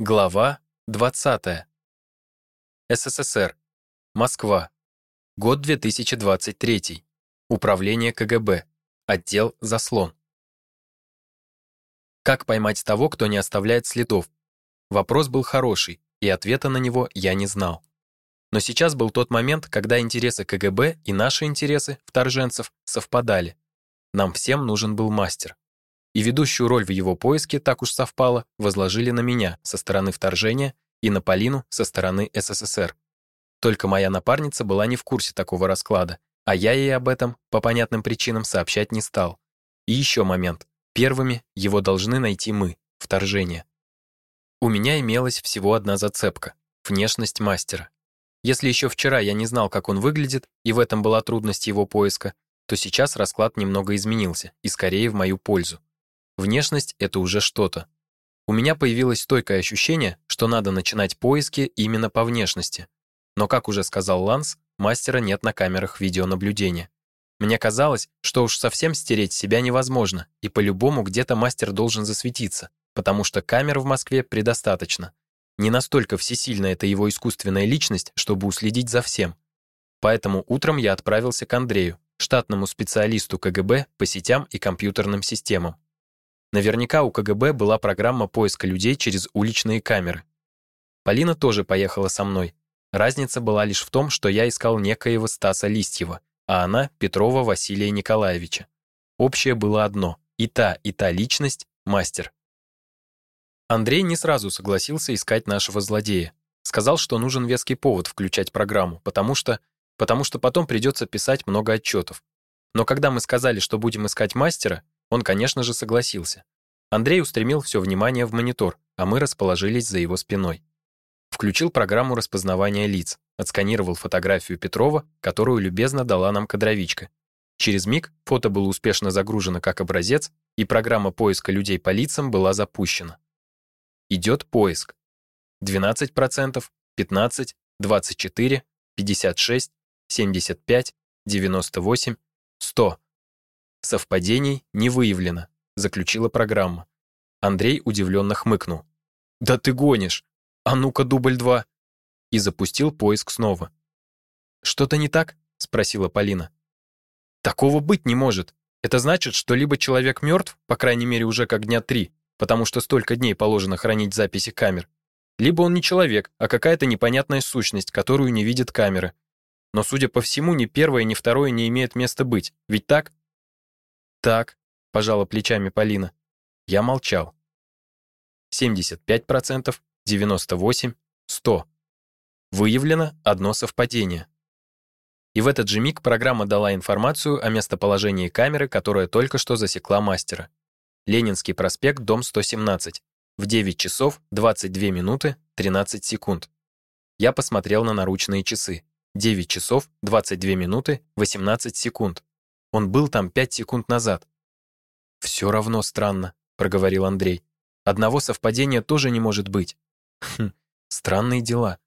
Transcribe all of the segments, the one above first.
Глава 20. СССР. Москва. Год 2023. Управление КГБ. Отдел «Заслон». Как поймать того, кто не оставляет следов? Вопрос был хороший, и ответа на него я не знал. Но сейчас был тот момент, когда интересы КГБ и наши интересы, вторженцев, совпадали. Нам всем нужен был мастер и ведущую роль в его поиске, так уж совпало, возложили на меня со стороны вторжения и на Полину со стороны СССР. Только моя напарница была не в курсе такого расклада, а я ей об этом по понятным причинам сообщать не стал. И еще момент. Первыми его должны найти мы, вторжение. У меня имелась всего одна зацепка внешность мастера. Если еще вчера я не знал, как он выглядит, и в этом была трудность его поиска, то сейчас расклад немного изменился, и скорее в мою пользу. Внешность — это уже что-то. У меня появилось стойкое ощущение, что надо начинать поиски именно по внешности. Но, как уже сказал Ланс, мастера нет на камерах видеонаблюдения. Мне казалось, что уж совсем стереть себя невозможно, и по-любому где-то мастер должен засветиться, потому что камер в Москве предостаточно. Не настолько всесильна эта его искусственная личность, чтобы уследить за всем. Поэтому утром я отправился к Андрею, штатному специалисту КГБ по сетям и компьютерным системам. Наверняка у КГБ была программа поиска людей через уличные камеры. Полина тоже поехала со мной. Разница была лишь в том, что я искал некоего Стаса Листьева, а она — Петрова Василия Николаевича. Общее было одно — и та, и та личность — мастер. Андрей не сразу согласился искать нашего злодея. Сказал, что нужен веский повод включать программу, потому что потому что потом придется писать много отчетов. Но когда мы сказали, что будем искать мастера, он, конечно же, согласился. Андрей устремил все внимание в монитор, а мы расположились за его спиной. Включил программу распознавания лиц, отсканировал фотографию Петрова, которую любезно дала нам кадровичка. Через миг фото было успешно загружено как образец, и программа поиска людей по лицам была запущена. Идет поиск. 12%, 15, 24, 56, 75, 98, 100. Совпадений не выявлено, заключила программа. Андрей удивленно хмыкнул. Да ты гонишь. А ну-ка дубль два. И запустил поиск снова. Что-то не так? спросила Полина. Такого быть не может. Это значит, что либо человек мертв, по крайней мере, уже как дня три, потому что столько дней положено хранить записи камер, либо он не человек, а какая-то непонятная сущность, которую не видит камеры. Но, судя по всему, ни первое, ни второе не имеет места быть. Ведь так? Так, пожала плечами Полина. Я молчал. 75%, 98, 100. Выявлено одно совпадение. И в этот же миг программа дала информацию о местоположении камеры, которая только что засекла мастера. Ленинский проспект, дом 117. В 9 часов 22 минуты 13 секунд. Я посмотрел на наручные часы. 9 часов 22 минуты 18 секунд. Он был там пять секунд назад. «Все равно странно», — проговорил Андрей. «Одного совпадения тоже не может быть». «Хм, странные дела».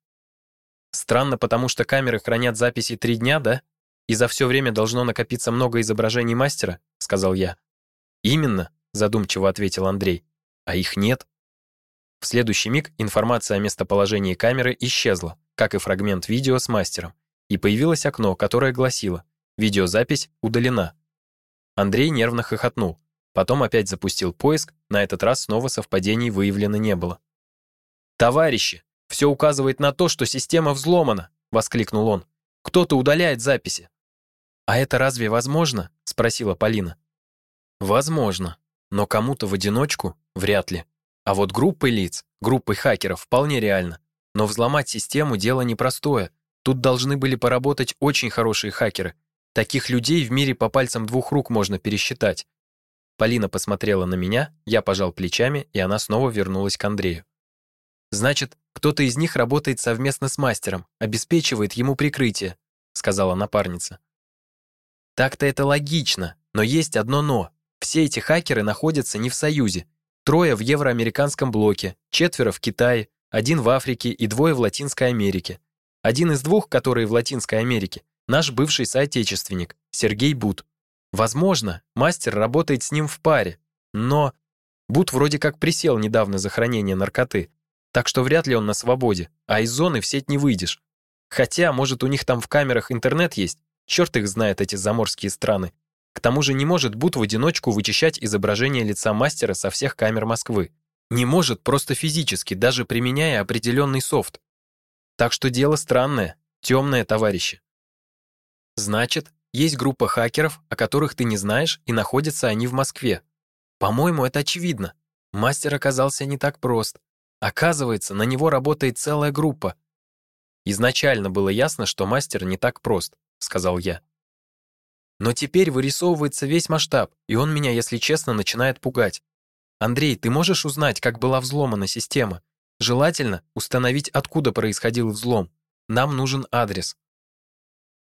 «Странно, потому что камеры хранят записи три дня, да? И за все время должно накопиться много изображений мастера?» — сказал я. «Именно», — задумчиво ответил Андрей. «А их нет». В следующий миг информация о местоположении камеры исчезла, как и фрагмент видео с мастером, и появилось окно, которое гласило Видеозапись удалена. Андрей нервно хохотнул. Потом опять запустил поиск, на этот раз снова совпадений выявлено не было. «Товарищи, все указывает на то, что система взломана!» — воскликнул он. «Кто-то удаляет записи!» «А это разве возможно?» — спросила Полина. «Возможно, но кому-то в одиночку вряд ли. А вот группой лиц, группой хакеров вполне реально. Но взломать систему — дело непростое. Тут должны были поработать очень хорошие хакеры, Таких людей в мире по пальцам двух рук можно пересчитать. Полина посмотрела на меня, я пожал плечами, и она снова вернулась к Андрею. Значит, кто-то из них работает совместно с мастером, обеспечивает ему прикрытие, сказала напарница. Так-то это логично, но есть одно но. Все эти хакеры находятся не в Союзе. Трое в евроамериканском блоке, четверо в Китае, один в Африке и двое в Латинской Америке. Один из двух, которые в Латинской Америке, наш бывший соотечественник, Сергей Бут. Возможно, мастер работает с ним в паре, но Бут вроде как присел недавно за хранение наркоты. Так что вряд ли он на свободе, а из зоны в сеть не выйдешь. Хотя, может, у них там в камерах интернет есть? Черт их знает, эти заморские страны. К тому же не может Бут в одиночку вычищать изображение лица мастера со всех камер Москвы. Не может просто физически, даже применяя определенный софт. Так что дело странное, темное, товарищи. Значит, есть группа хакеров, о которых ты не знаешь, и находятся они в Москве. По-моему, это очевидно. Мастер оказался не так прост. Оказывается, на него работает целая группа. Изначально было ясно, что мастер не так прост, сказал я. Но теперь вырисовывается весь масштаб, и он меня, если честно, начинает пугать. Андрей, ты можешь узнать, как была взломана система? Желательно установить, откуда происходил взлом. Нам нужен адрес.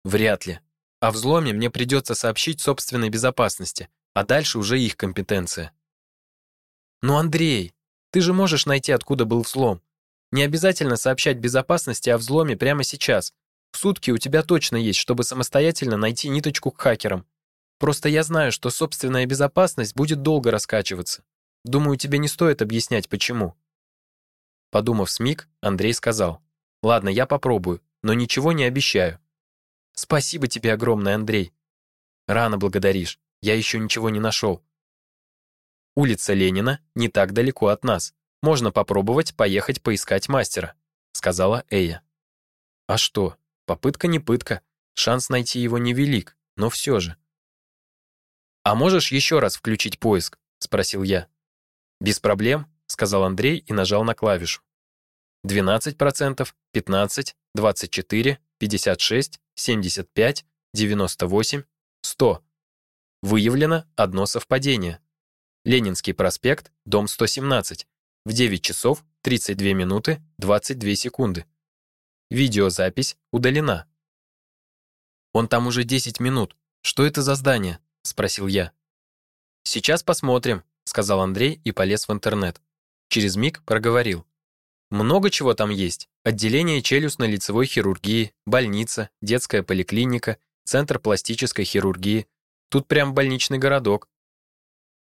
Вряд ли. О взломе мне придется сообщить собственной безопасности, а дальше уже их компетенция. Ну, Андрей, ты же можешь найти, откуда был взлом. Не обязательно сообщать безопасности о взломе прямо сейчас. В сутки у тебя точно есть, чтобы самостоятельно найти ниточку к хакерам. Просто я знаю, что собственная безопасность будет долго раскачиваться. Думаю, тебе не стоит объяснять, почему. Подумав с миг, Андрей сказал: "Ладно, я попробую, но ничего не обещаю. Спасибо тебе огромное, Андрей. Рано благодаришь. Я еще ничего не нашел. Улица Ленина не так далеко от нас. Можно попробовать поехать поискать мастера, сказала Эя. А что? Попытка не пытка. Шанс найти его невелик, но все же. А можешь еще раз включить поиск, спросил я. Без проблем, сказал Андрей и нажал на клавишу. 12%, 15, 24, 56, 75, 98, 100. Выявлено одно совпадение. Ленинский проспект, дом 117, в 9 часов 32 минуты 22 секунды. Видеозапись удалена. Он там уже 10 минут. Что это за здание? спросил я. Сейчас посмотрим, сказал Андрей и полез в интернет. Через миг проговорил. Много чего там есть. Отделение челюстно-лицевой хирургии, больница, детская поликлиника, центр пластической хирургии. Тут прям больничный городок.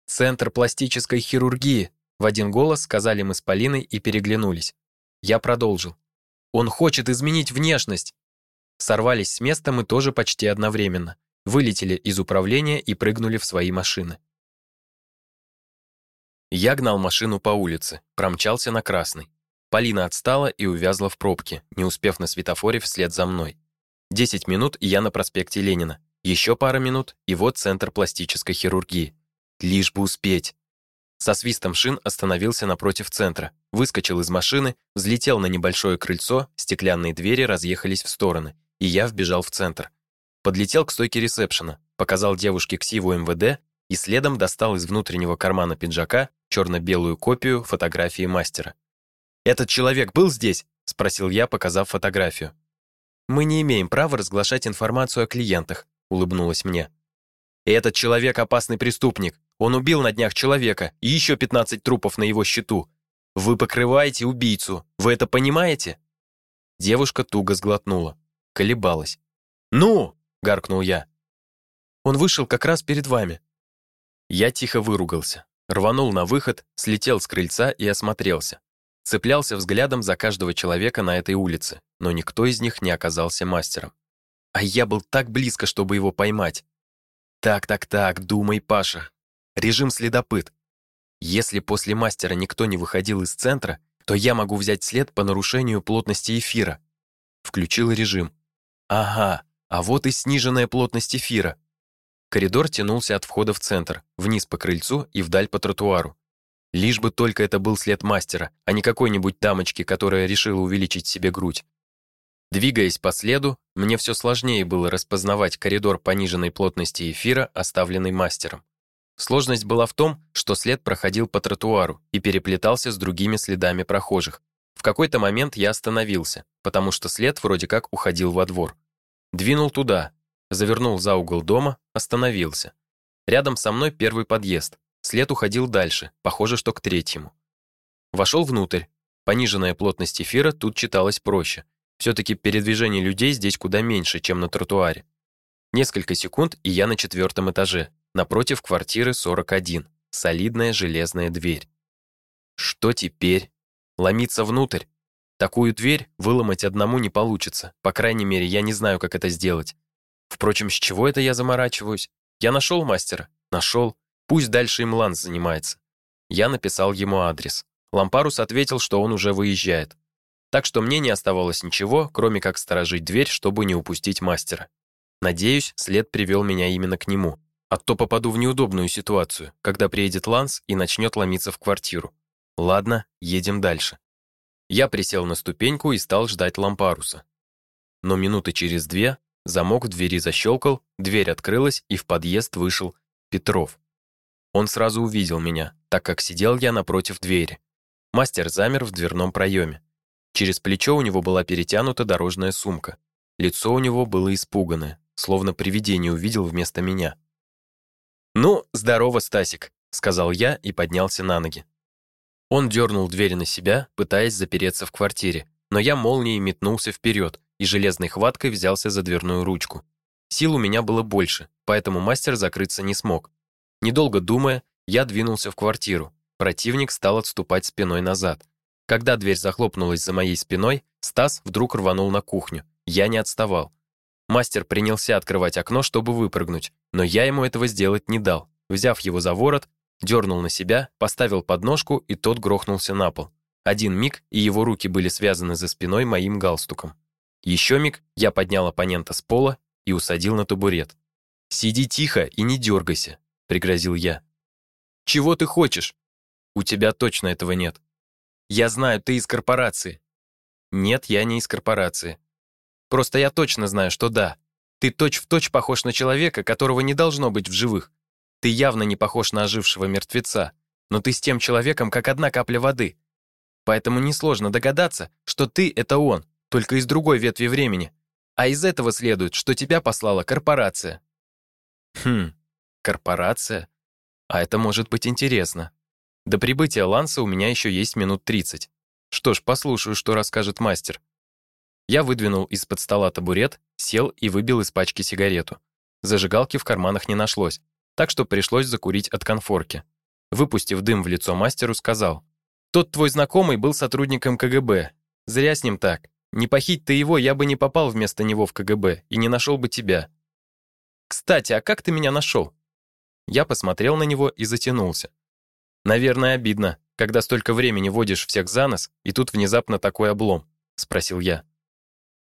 Центр пластической хирургии, в один голос сказали мы с Полиной и переглянулись. Я продолжил. Он хочет изменить внешность. Сорвались с места мы тоже почти одновременно. Вылетели из управления и прыгнули в свои машины. Я гнал машину по улице, промчался на красный. Полина отстала и увязла в пробке, не успев на светофоре вслед за мной. Десять минут, и я на проспекте Ленина. Еще пара минут, и вот центр пластической хирургии. Лишь бы успеть. Со свистом шин остановился напротив центра, выскочил из машины, взлетел на небольшое крыльцо, стеклянные двери разъехались в стороны, и я вбежал в центр. Подлетел к стойке ресепшена, показал девушке ксиву МВД и следом достал из внутреннего кармана пиджака черно-белую копию фотографии мастера. «Этот человек был здесь?» — спросил я, показав фотографию. «Мы не имеем права разглашать информацию о клиентах», — улыбнулась мне. «Этот человек опасный преступник. Он убил на днях человека, и еще 15 трупов на его счету. Вы покрываете убийцу. Вы это понимаете?» Девушка туго сглотнула, колебалась. «Ну!» — гаркнул я. «Он вышел как раз перед вами». Я тихо выругался, рванул на выход, слетел с крыльца и осмотрелся цеплялся взглядом за каждого человека на этой улице, но никто из них не оказался мастером. А я был так близко, чтобы его поймать. Так-так-так, думай, Паша. Режим следопыт. Если после мастера никто не выходил из центра, то я могу взять след по нарушению плотности эфира. Включил режим. Ага, а вот и сниженная плотность эфира. Коридор тянулся от входа в центр, вниз по крыльцу и вдаль по тротуару. Лишь бы только это был след мастера, а не какой-нибудь дамочки, которая решила увеличить себе грудь. Двигаясь по следу, мне все сложнее было распознавать коридор пониженной плотности эфира, оставленный мастером. Сложность была в том, что след проходил по тротуару и переплетался с другими следами прохожих. В какой-то момент я остановился, потому что след вроде как уходил во двор. Двинул туда, завернул за угол дома, остановился. Рядом со мной первый подъезд. След уходил дальше, похоже, что к третьему. Вошел внутрь. Пониженная плотность эфира тут читалась проще. Все-таки передвижение людей здесь куда меньше, чем на тротуаре. Несколько секунд, и я на четвертом этаже, напротив квартиры 41. Солидная железная дверь. Что теперь? Ломиться внутрь. Такую дверь выломать одному не получится. По крайней мере, я не знаю, как это сделать. Впрочем, с чего это я заморачиваюсь? Я нашел мастера? Нашел. Пусть дальше им Ланс занимается. Я написал ему адрес. Лампарус ответил, что он уже выезжает. Так что мне не оставалось ничего, кроме как сторожить дверь, чтобы не упустить мастера. Надеюсь, след привел меня именно к нему. А то попаду в неудобную ситуацию, когда приедет Ланс и начнет ломиться в квартиру. Ладно, едем дальше. Я присел на ступеньку и стал ждать Лампаруса. Но минуты через две замок в двери защелкал, дверь открылась, и в подъезд вышел Петров. Он сразу увидел меня, так как сидел я напротив двери. Мастер замер в дверном проеме. Через плечо у него была перетянута дорожная сумка. Лицо у него было испуганное, словно привидение увидел вместо меня. «Ну, здорово, Стасик», — сказал я и поднялся на ноги. Он дернул дверь на себя, пытаясь запереться в квартире, но я молнией метнулся вперед и железной хваткой взялся за дверную ручку. Сил у меня было больше, поэтому мастер закрыться не смог. Недолго думая, я двинулся в квартиру. Противник стал отступать спиной назад. Когда дверь захлопнулась за моей спиной, Стас вдруг рванул на кухню. Я не отставал. Мастер принялся открывать окно, чтобы выпрыгнуть, но я ему этого сделать не дал. Взяв его за ворот, дернул на себя, поставил подножку, и тот грохнулся на пол. Один миг, и его руки были связаны за спиной моим галстуком. Еще миг, я поднял оппонента с пола и усадил на табурет. «Сиди тихо и не дергайся», — пригрозил я. «Чего ты хочешь?» «У тебя точно этого нет». «Я знаю, ты из корпорации». «Нет, я не из корпорации. Просто я точно знаю, что да. Ты точь-в-точь точь похож на человека, которого не должно быть в живых. Ты явно не похож на ожившего мертвеца, но ты с тем человеком, как одна капля воды. Поэтому несложно догадаться, что ты — это он, только из другой ветви времени. А из этого следует, что тебя послала корпорация. Хм, корпорация? А это может быть интересно. До прибытия Ланса у меня еще есть минут 30. Что ж, послушаю, что расскажет мастер. Я выдвинул из-под стола табурет, сел и выбил из пачки сигарету. Зажигалки в карманах не нашлось, так что пришлось закурить от конфорки. Выпустив дым в лицо мастеру, сказал, «Тот твой знакомый был сотрудником КГБ. Зря с ним так. Не похить ты его, я бы не попал вместо него в КГБ и не нашел бы тебя. Кстати, а как ты меня нашел?» Я посмотрел на него и затянулся. «Наверное, обидно, когда столько времени водишь всех за нос, и тут внезапно такой облом», — спросил я.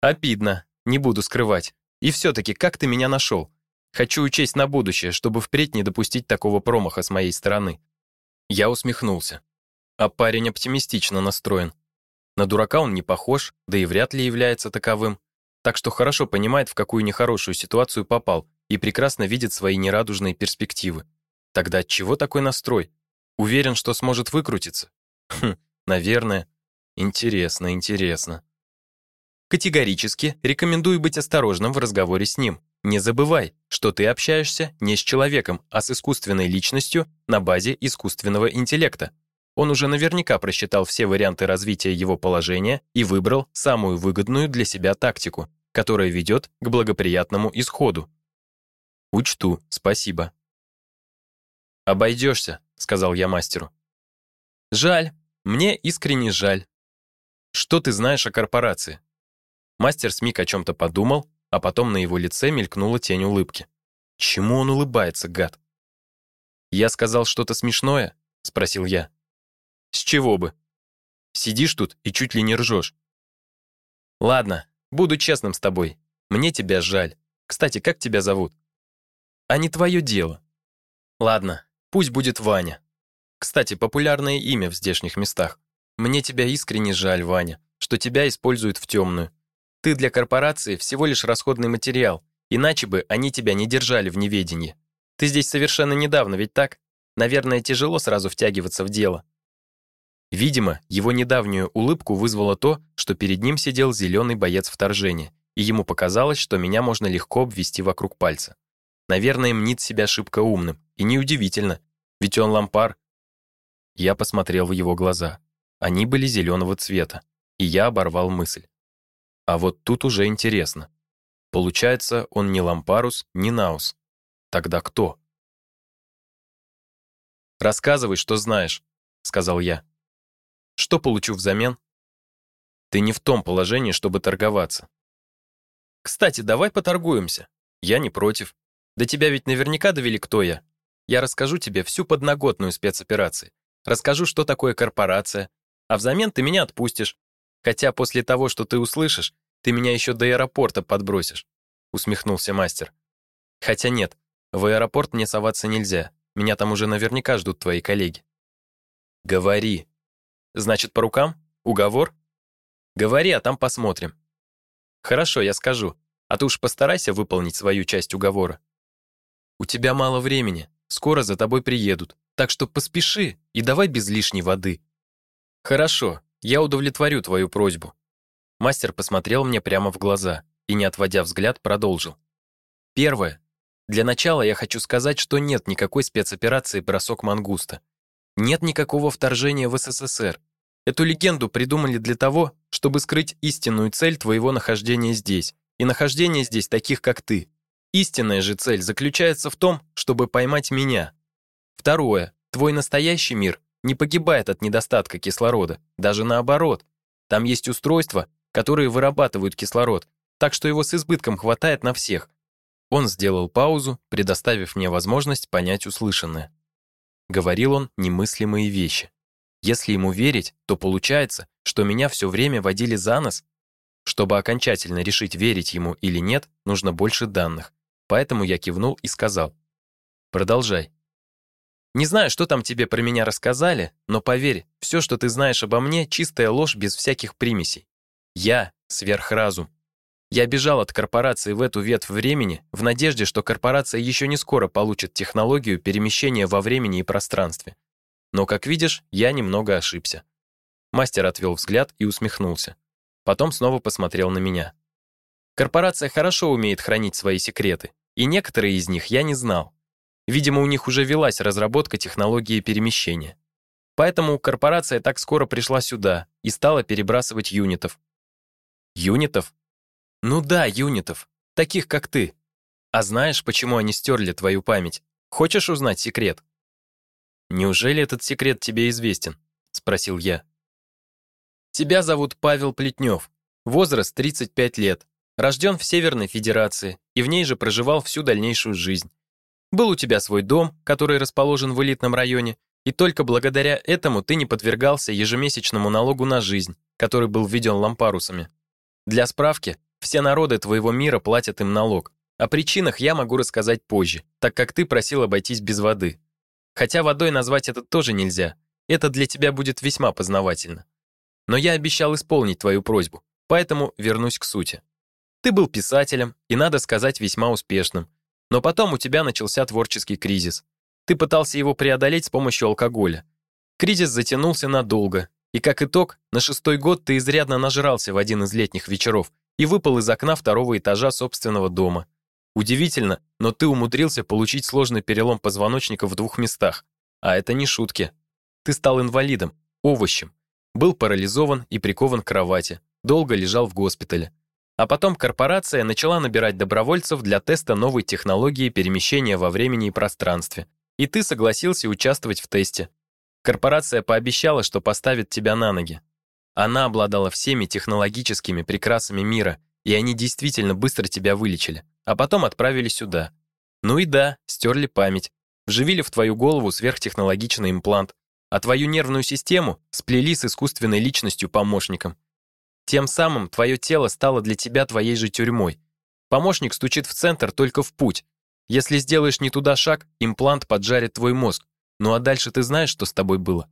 «Обидно, не буду скрывать. И все-таки, как ты меня нашел? Хочу учесть на будущее, чтобы впредь не допустить такого промаха с моей стороны. Я усмехнулся. А парень оптимистично настроен. На дурака он не похож, да и вряд ли является таковым. Так что хорошо понимает, в какую нехорошую ситуацию попал и прекрасно видит свои нерадужные перспективы. Тогда чего такой настрой? Уверен, что сможет выкрутиться? Хм, наверное. Интересно, интересно. Категорически рекомендую быть осторожным в разговоре с ним. Не забывай, что ты общаешься не с человеком, а с искусственной личностью на базе искусственного интеллекта. Он уже наверняка просчитал все варианты развития его положения и выбрал самую выгодную для себя тактику, которая ведет к благоприятному исходу. Учту, спасибо. Обойдешься, сказал я мастеру. Жаль, мне искренне жаль. Что ты знаешь о корпорации? Мастер Смик о чем-то подумал, а потом на его лице мелькнула тень улыбки. Чему он улыбается, гад? «Я сказал что-то смешное?» — спросил я. «С чего бы? Сидишь тут и чуть ли не ржешь». «Ладно, буду честным с тобой. Мне тебя жаль. Кстати, как тебя зовут?» «А не твое дело». «Ладно, пусть будет Ваня. Кстати, популярное имя в здешних местах. Мне тебя искренне жаль, Ваня, что тебя используют в темную. Ты для корпорации всего лишь расходный материал, иначе бы они тебя не держали в неведении. Ты здесь совершенно недавно, ведь так? Наверное, тяжело сразу втягиваться в дело. Видимо, его недавнюю улыбку вызвало то, что перед ним сидел зеленый боец вторжения, и ему показалось, что меня можно легко обвести вокруг пальца. Наверное, мнит себя шибко умным, и неудивительно, ведь он лампар. Я посмотрел в его глаза. Они были зеленого цвета, и я оборвал мысль. А вот тут уже интересно. Получается, он не Лампарус, не Наус. Тогда кто? «Рассказывай, что знаешь», — сказал я. Что получу взамен? Ты не в том положении, чтобы торговаться. Кстати, давай поторгуемся. Я не против. До тебя ведь наверняка довели, кто я. Я расскажу тебе всю подноготную спецоперации. Расскажу, что такое корпорация. А взамен ты меня отпустишь. Хотя после того, что ты услышишь, ты меня еще до аэропорта подбросишь. Усмехнулся мастер. Хотя нет, в аэропорт мне соваться нельзя. Меня там уже наверняка ждут твои коллеги. Говори. Значит, по рукам? Уговор? Говори, а там посмотрим. Хорошо, я скажу. А ты уж постарайся выполнить свою часть уговора. У тебя мало времени. Скоро за тобой приедут. Так что поспеши и давай без лишней воды. Хорошо, я удовлетворю твою просьбу. Мастер посмотрел мне прямо в глаза и, не отводя взгляд, продолжил. Первое. Для начала я хочу сказать, что нет никакой спецоперации «Бросок мангуста». Нет никакого вторжения в СССР. Эту легенду придумали для того, чтобы скрыть истинную цель твоего нахождения здесь и нахождения здесь таких, как ты. Истинная же цель заключается в том, чтобы поймать меня. Второе. Твой настоящий мир не погибает от недостатка кислорода, даже наоборот. Там есть устройства, которые вырабатывают кислород, так что его с избытком хватает на всех. Он сделал паузу, предоставив мне возможность понять услышанное. Говорил он немыслимые вещи. Если ему верить, то получается, что меня все время водили за нос. Чтобы окончательно решить, верить ему или нет, нужно больше данных. Поэтому я кивнул и сказал: "Продолжай". Не знаю, что там тебе про меня рассказали, но поверь, все, что ты знаешь обо мне, чистая ложь без всяких примесей. Я сверхразум. Я бежал от корпорации в эту ветвь времени в надежде, что корпорация еще не скоро получит технологию перемещения во времени и пространстве. Но, как видишь, я немного ошибся. Мастер отвел взгляд и усмехнулся. Потом снова посмотрел на меня. Корпорация хорошо умеет хранить свои секреты, и некоторые из них я не знал. Видимо, у них уже велась разработка технологии перемещения. Поэтому корпорация так скоро пришла сюда и стала перебрасывать юнитов. Юнитов? Ну да, юнитов. Таких, как ты. А знаешь, почему они стерли твою память? Хочешь узнать секрет? Неужели этот секрет тебе известен? Спросил я. Тебя зовут Павел Плетнев. Возраст 35 лет. Рожден в Северной Федерации и в ней же проживал всю дальнейшую жизнь. Был у тебя свой дом, который расположен в элитном районе, и только благодаря этому ты не подвергался ежемесячному налогу на жизнь, который был введен лампарусами. Для справки, все народы твоего мира платят им налог. О причинах я могу рассказать позже, так как ты просил обойтись без воды. Хотя водой назвать это тоже нельзя. Это для тебя будет весьма познавательно. Но я обещал исполнить твою просьбу, поэтому вернусь к сути. Ты был писателем, и надо сказать, весьма успешным. Но потом у тебя начался творческий кризис. Ты пытался его преодолеть с помощью алкоголя. Кризис затянулся надолго, и как итог, на шестой год ты изрядно нажрался в один из летних вечеров и выпал из окна второго этажа собственного дома. Удивительно, но ты умудрился получить сложный перелом позвоночника в двух местах. А это не шутки. Ты стал инвалидом, овощем. Был парализован и прикован к кровати. Долго лежал в госпитале. А потом корпорация начала набирать добровольцев для теста новой технологии перемещения во времени и пространстве. И ты согласился участвовать в тесте. Корпорация пообещала, что поставит тебя на ноги. Она обладала всеми технологическими прекрасами мира, и они действительно быстро тебя вылечили, а потом отправили сюда. Ну и да, стерли память, вживили в твою голову сверхтехнологичный имплант, а твою нервную систему сплели с искусственной личностью-помощником. Тем самым твое тело стало для тебя твоей же тюрьмой. Помощник стучит в центр только в путь. Если сделаешь не туда шаг, имплант поджарит твой мозг. Ну а дальше ты знаешь, что с тобой было.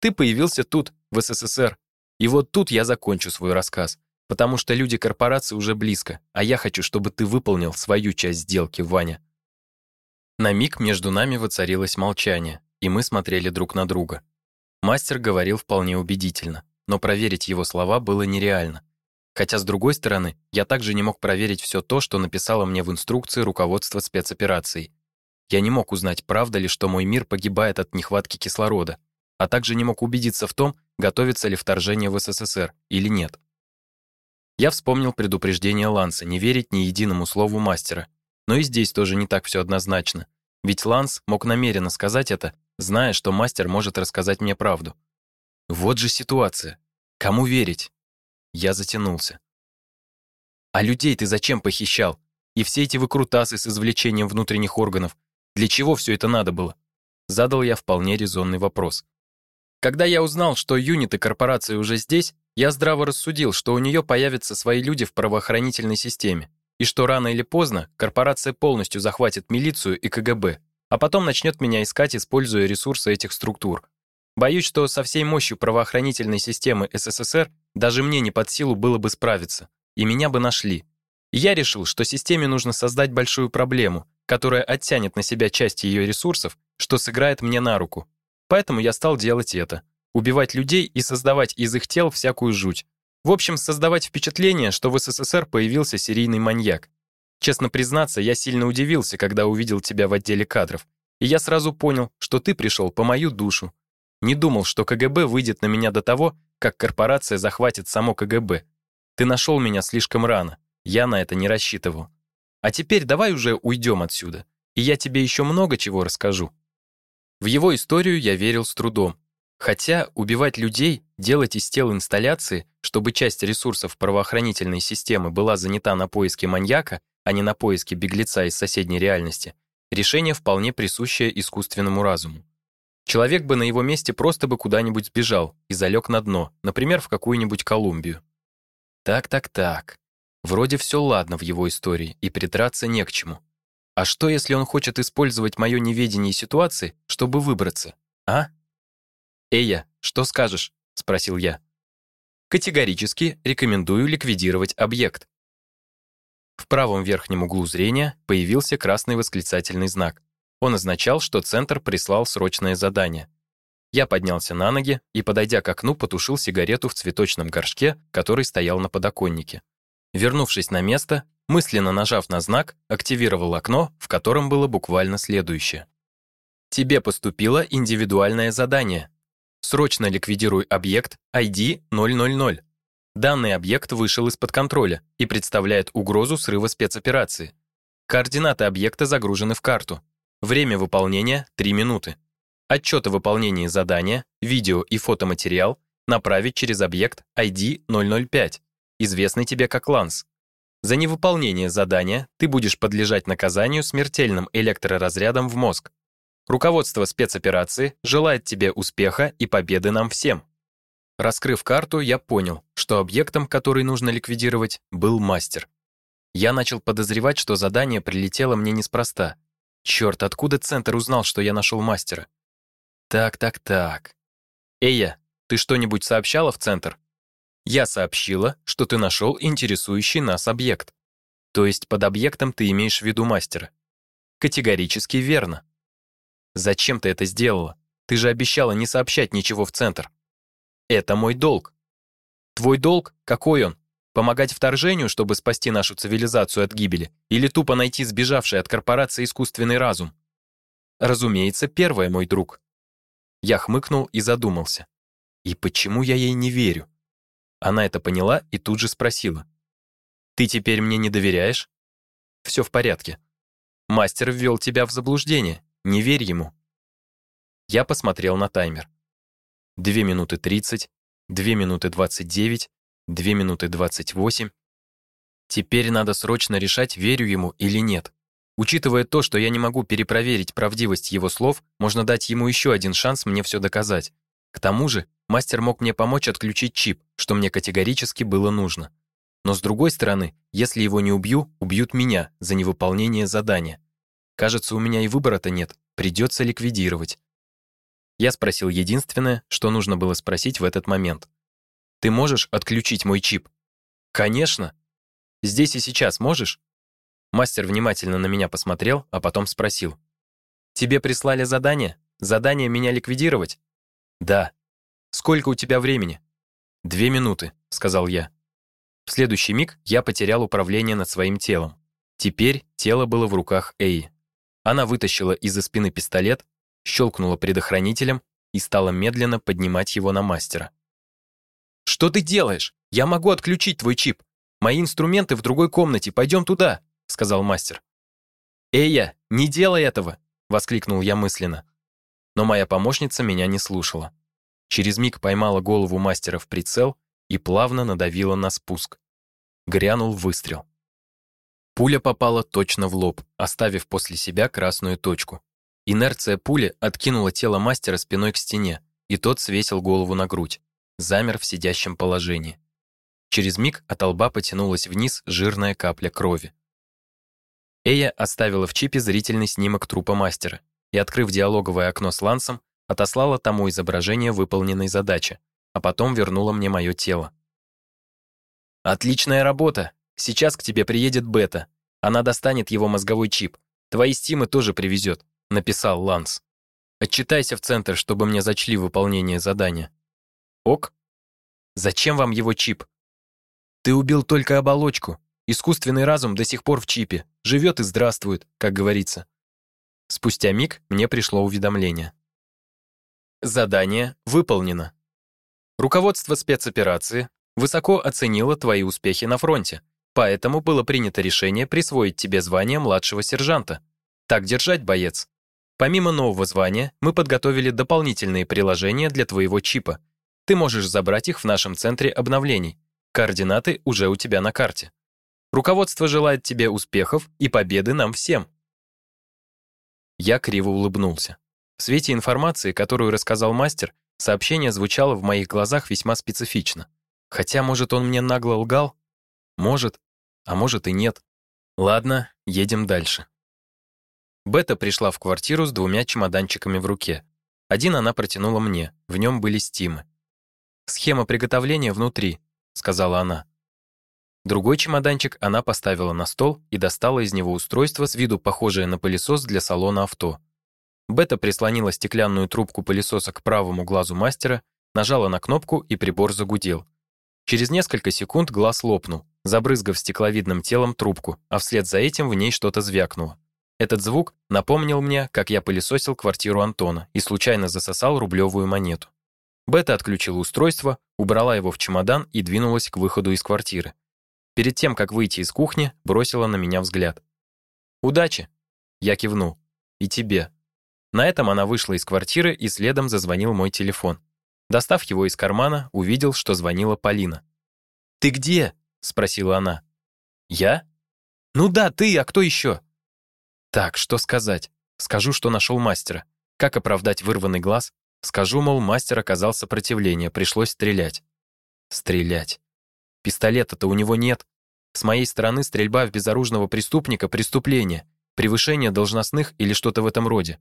Ты появился тут, в СССР. И вот тут я закончу свой рассказ, потому что люди корпорации уже близко, а я хочу, чтобы ты выполнил свою часть сделки, Ваня. На миг между нами воцарилось молчание, и мы смотрели друг на друга. Мастер говорил вполне убедительно но проверить его слова было нереально. Хотя, с другой стороны, я также не мог проверить все то, что написало мне в инструкции руководство спецоперацией. Я не мог узнать, правда ли, что мой мир погибает от нехватки кислорода, а также не мог убедиться в том, готовится ли вторжение в СССР или нет. Я вспомнил предупреждение Ланса не верить ни единому слову мастера. Но и здесь тоже не так все однозначно. Ведь Ланс мог намеренно сказать это, зная, что мастер может рассказать мне правду. Вот же ситуация. Кому верить? Я затянулся. А людей ты зачем похищал? И все эти выкрутасы с извлечением внутренних органов. Для чего все это надо было? Задал я вполне резонный вопрос. Когда я узнал, что юниты корпорации уже здесь, я здраво рассудил, что у нее появятся свои люди в правоохранительной системе, и что рано или поздно корпорация полностью захватит милицию и КГБ, а потом начнет меня искать, используя ресурсы этих структур. Боюсь, что со всей мощью правоохранительной системы СССР даже мне не под силу было бы справиться, и меня бы нашли. Я решил, что системе нужно создать большую проблему, которая оттянет на себя часть ее ресурсов, что сыграет мне на руку. Поэтому я стал делать это. Убивать людей и создавать из их тел всякую жуть. В общем, создавать впечатление, что в СССР появился серийный маньяк. Честно признаться, я сильно удивился, когда увидел тебя в отделе кадров. И я сразу понял, что ты пришел по мою душу. Не думал, что КГБ выйдет на меня до того, как корпорация захватит само КГБ. Ты нашел меня слишком рано. Я на это не рассчитывал. А теперь давай уже уйдем отсюда, и я тебе еще много чего расскажу. В его историю я верил с трудом. Хотя убивать людей, делать из тел инсталляции, чтобы часть ресурсов правоохранительной системы была занята на поиске маньяка, а не на поиске беглеца из соседней реальности, решение вполне присущее искусственному разуму. Человек бы на его месте просто бы куда-нибудь сбежал и залег на дно, например, в какую-нибудь Колумбию. Так-так-так. Вроде все ладно в его истории, и придраться не к чему. А что, если он хочет использовать мое неведение ситуации, чтобы выбраться? А? Эя, что скажешь? спросил я. Категорически рекомендую ликвидировать объект. В правом верхнем углу зрения появился красный восклицательный знак. Он означал, что центр прислал срочное задание. Я поднялся на ноги и, подойдя к окну, потушил сигарету в цветочном горшке, который стоял на подоконнике. Вернувшись на место, мысленно нажав на знак, активировал окно, в котором было буквально следующее. Тебе поступило индивидуальное задание. Срочно ликвидируй объект ID 000. Данный объект вышел из-под контроля и представляет угрозу срыва спецоперации. Координаты объекта загружены в карту. Время выполнения 3 минуты. Отчет о выполнении задания, видео и фотоматериал направить через объект ID 005, известный тебе как Ланс. За невыполнение задания ты будешь подлежать наказанию смертельным электроразрядом в мозг. Руководство спецоперации желает тебе успеха и победы нам всем. Раскрыв карту, я понял, что объектом, который нужно ликвидировать, был мастер. Я начал подозревать, что задание прилетело мне неспроста. Черт, откуда центр узнал, что я нашел мастера? Так, так, так. Эя, ты что-нибудь сообщала в центр? Я сообщила, что ты нашел интересующий нас объект. То есть под объектом ты имеешь в виду мастера. Категорически верно. Зачем ты это сделала? Ты же обещала не сообщать ничего в центр. Это мой долг. Твой долг? Какой он? Помогать вторжению, чтобы спасти нашу цивилизацию от гибели? Или тупо найти сбежавший от корпорации искусственный разум? Разумеется, первое, мой друг. Я хмыкнул и задумался. И почему я ей не верю? Она это поняла и тут же спросила. «Ты теперь мне не доверяешь?» «Все в порядке. Мастер ввел тебя в заблуждение. Не верь ему». Я посмотрел на таймер. Две минуты тридцать, две минуты двадцать девять, две минуты двадцать восемь. Теперь надо срочно решать, верю ему или нет. Учитывая то, что я не могу перепроверить правдивость его слов, можно дать ему еще один шанс мне все доказать. К тому же, мастер мог мне помочь отключить чип, что мне категорически было нужно. Но с другой стороны, если его не убью, убьют меня за невыполнение задания. Кажется, у меня и выбора-то нет, придется ликвидировать. Я спросил единственное, что нужно было спросить в этот момент. Ты можешь отключить мой чип? Конечно. Здесь и сейчас можешь? Мастер внимательно на меня посмотрел, а потом спросил: Тебе прислали задание? Задание меня ликвидировать? Да. Сколько у тебя времени? Две минуты, сказал я. В следующий миг я потерял управление над своим телом. Теперь тело было в руках Эи. Она вытащила из-за спины пистолет, щелкнула предохранителем и стала медленно поднимать его на мастера. «Что ты делаешь? Я могу отключить твой чип. Мои инструменты в другой комнате, пойдем туда», — сказал мастер. «Эя, не делай этого!» — воскликнул я мысленно. Но моя помощница меня не слушала. через миг поймала голову мастера в прицел и плавно надавила на спуск. Грянул выстрел. Пуля попала точно в лоб, оставив после себя красную точку. Инерция пули откинула тело мастера спиной к стене, и тот свесил голову на грудь, замер в сидящем положении. Через миг от лба потянулась вниз жирная капля крови. Эя оставила в чипе зрительный снимок трупа мастера и, открыв диалоговое окно с Лансом, отослала тому изображение выполненной задачи, а потом вернула мне мое тело. «Отличная работа! Сейчас к тебе приедет Бета. Она достанет его мозговой чип. Твои стимы тоже привезет», — написал Ланс. «Отчитайся в центр, чтобы мне зачли выполнение задания». «Ок? Зачем вам его чип?» «Ты убил только оболочку. Искусственный разум до сих пор в чипе. Живет и здравствует, как говорится». Спустя миг мне пришло уведомление. Задание выполнено. Руководство спецоперации высоко оценило твои успехи на фронте, поэтому было принято решение присвоить тебе звание младшего сержанта. Так держать, боец. Помимо нового звания, мы подготовили дополнительные приложения для твоего чипа. Ты можешь забрать их в нашем центре обновлений. Координаты уже у тебя на карте. Руководство желает тебе успехов и победы нам всем. Я криво улыбнулся. В свете информации, которую рассказал мастер, сообщение звучало в моих глазах весьма специфично. Хотя, может, он мне нагло лгал? Может, а может и нет. Ладно, едем дальше. Бета пришла в квартиру с двумя чемоданчиками в руке. Один она протянула мне, в нем были стимы. «Схема приготовления внутри», — сказала она. Другой чемоданчик она поставила на стол и достала из него устройство с виду похожее на пылесос для салона авто. Бета прислонила стеклянную трубку пылесоса к правому глазу мастера, нажала на кнопку, и прибор загудел. Через несколько секунд глаз лопнул, забрызгав стекловидным телом трубку, а вслед за этим в ней что-то звякнуло. Этот звук напомнил мне, как я пылесосил квартиру Антона и случайно засосал рублевую монету. Бета отключила устройство, убрала его в чемодан и двинулась к выходу из квартиры. Перед тем, как выйти из кухни, бросила на меня взгляд. «Удачи!» Я кивнул. «И тебе». На этом она вышла из квартиры, и следом зазвонил мой телефон. Достав его из кармана, увидел, что звонила Полина. «Ты где?» — спросила она. «Я?» «Ну да, ты, а кто еще?» «Так, что сказать? Скажу, что нашел мастера. Как оправдать вырванный глаз? Скажу, мол, мастер оказал сопротивление, пришлось стрелять». «Стрелять. Пистолета-то у него нет. С моей стороны стрельба в безоружного преступника — преступление, превышение должностных или что-то в этом роде.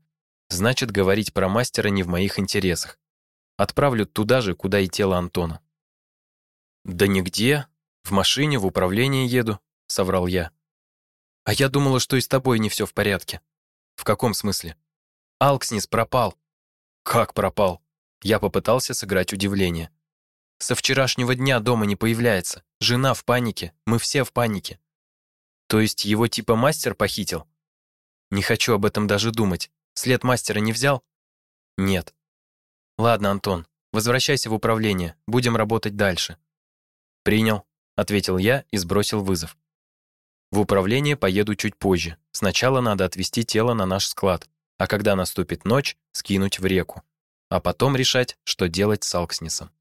Значит, говорить про мастера не в моих интересах. Отправлю туда же, куда и тело Антона. «Да нигде. В машине, в управлении еду», — соврал я. «А я думала, что и с тобой не все в порядке». «В каком смысле?» «Алкснис пропал». «Как пропал?» Я попытался сыграть удивление. Со вчерашнего дня дома не появляется. Жена в панике, мы все в панике. То есть его типа мастер похитил? Не хочу об этом даже думать. След мастера не взял? Нет. Ладно, Антон, возвращайся в управление, будем работать дальше. Принял, ответил я и сбросил вызов. В управление поеду чуть позже. Сначала надо отвезти тело на наш склад, а когда наступит ночь, скинуть в реку. А потом решать, что делать с Алкснисом.